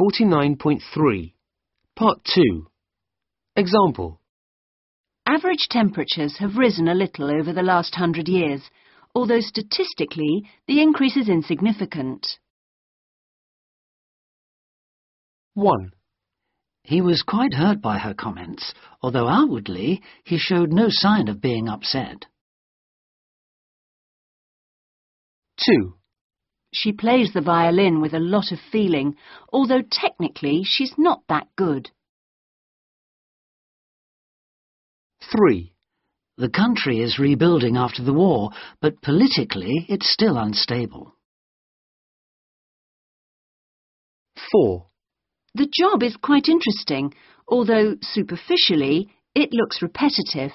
49.3. Part 2. Example. Average temperatures have risen a little over the last hundred years, although statistically the increase is insignificant. 1. He was quite hurt by her comments, although outwardly he showed no sign of being upset. 2. She plays the violin with a lot of feeling, although technically she's not that good. 3. The country is rebuilding after the war, but politically it's still unstable. 4. The job is quite interesting, although superficially it looks repetitive.